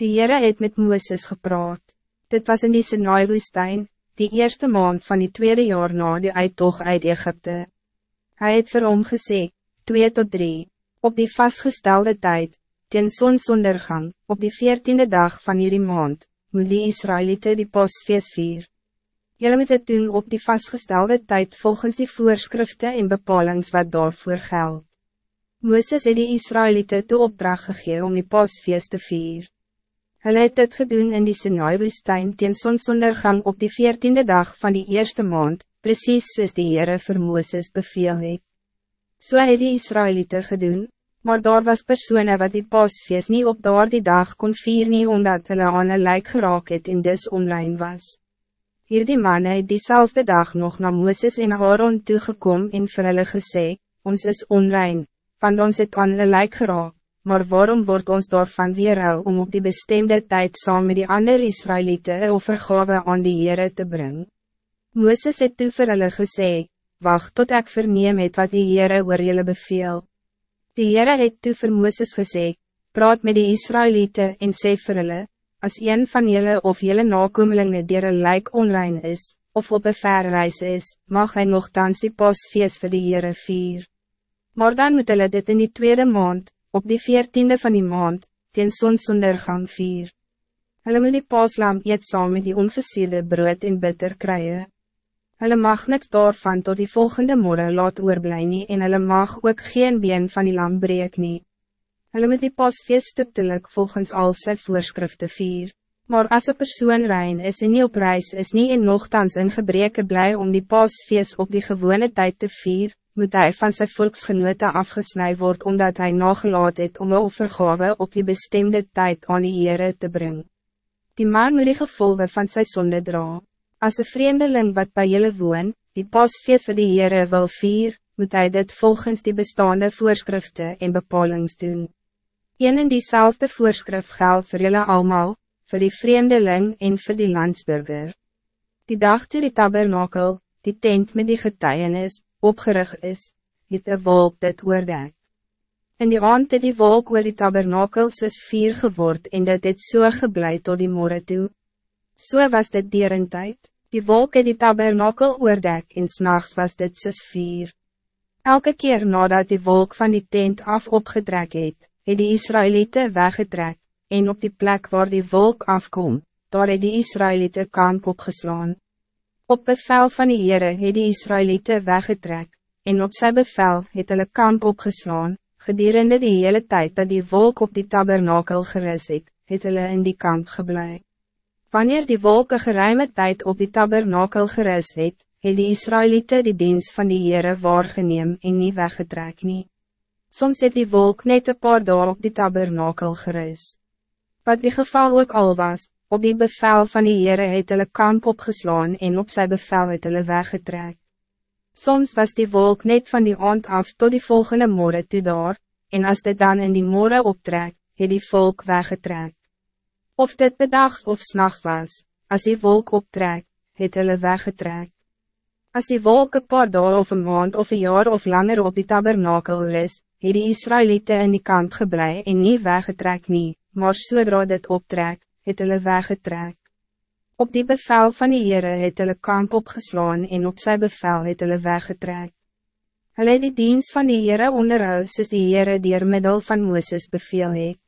Die Heere het met Mooses gepraat. Dit was in die Sinai-woestijn, die eerste maand van die tweede jaar na die uittocht uit Egypte. Hij het vir hom gesê, 2 tot 3, op die vastgestelde tijd, ten zonsondergang, op die veertiende dag van hierdie maand, moet die Israëlieten die pasfeest vier. Julle moet het doen op die vastgestelde tijd volgens die voorschriften en bepalings wat daarvoor geldt. Mooses het die Israëlieten toe opdracht gegee om die pasfeest te vier. Hulle het dit gedoen in die Sinai-woestijn teen sonsondergang op die veertiende dag van die eerste maand, precies soos die Heere vir Mooses beveel het. So het die Israëlieten gedoen, maar daar was personen wat die pasfeest niet op daar die dag kon vier nie omdat hulle aan een lijk geraak het en dus online was. Hier die man het diezelfde dag nog naar Mooses en Aaron toegekom en vir hulle gesê, ons is onrein, want ons het aan een lijk geraak, maar waarom wordt ons daarvan weerhou om op die bestemde tijd saam met die andere Israëlieten een offergave aan die Heere te brengen? Mooses het toe vir hulle gesê, wacht tot ik verneem het wat die Heere oor julle beveel. Die Heere het toe vir Mooses gesê, praat met die Israëlieten en sê vir hulle, as een van julle of julle nakomelinge dier een lijk onrein is, of op een ver reis is, mag hy nogthans die pasfeest vir die Heere vier. Maar dan moet hulle dit in die tweede maand, op die veertiende van die maand, teen sonsondergang vier. Hulle moet die paaslam eet saam met die ongesierde brood en bitter krijgen. Hulle mag niks daarvan tot die volgende morgen laat oorblij nie en hulle mag ook geen been van die lam breek nie. Hulle moet die pasfeest stiptelik volgens al sy voorschriften vier. Maar als een persoon rein is en nie op reis is nie en nogthans in gebreke blij om die pasfeest op die gewone tijd te vier, moet hij van zijn volksgenote afgesnij worden omdat hij nagelaat het om een offergave op die bestemde tijd aan die Heere te brengen. Die man moet die gevolgen van zijn zonde dragen. Als een vreemdeling wat bij jullie woon, die pasfeest voor de Heere wil vier, moet hij dit volgens die bestaande voorschriften en bepalings doen. Een en diezelfde voorschrift geldt voor jullie allemaal, voor die vreemdeling en voor die landsburger. Die dag toe die tabernakel, die tent met die getuienis, opgerig is, het de wolk dit oordek. In die aand het die wolk oor die tabernakel soos vier geword en dit het so geblei tot die morgen toe. So was dit dier in tijd. Die wolk het die tabernakel oordek en s'nachts was dit soos vier. Elke keer nadat die wolk van die tent af opgetrek het, het die Israëlieten weggetrek, en op die plek waar die wolk afkom, daar het die Israëlieten kamp opgeslaan. Op bevel van die Heere het die Israëlieten weggetrek, en op zijn bevel het hulle kamp opgeslaan, gedurende die hele tijd dat die wolk op die tabernakel geris het, het hulle in die kamp gebleven. Wanneer die wolken geruime tijd op die tabernakel geris het, het die Israëlieten die dienst van die Heere waargeneem en nie weggetrek nie. Soms het die wolk net een paar dagen op die tabernakel geris. Wat die geval ook al was, op die bevel van die Heere het hulle kamp opgeslaan en op zijn bevel het hulle weggetrek. Soms was die wolk net van die aand af tot die volgende morgen toe daar, en als dit dan in die morgen optrek, het die volk weggetrek. Of dit bedags of s'nachts was, als die wolk optrek, het hulle weggetrek. Als die wolk een paar dagen of een maand of een jaar of langer op die tabernakel is, het die Israëlieten in die kamp geblei en nie weggetrek nie, maar zodra dit optrek, het hulle weggetrek. Op die bevel van die Heere het hulle kamp opgeslaan en op zijn bevel het hulle weggetrek. Hulle het die dienst van die Heere onderhou soos die Heere dier middel van Mooses beveel het.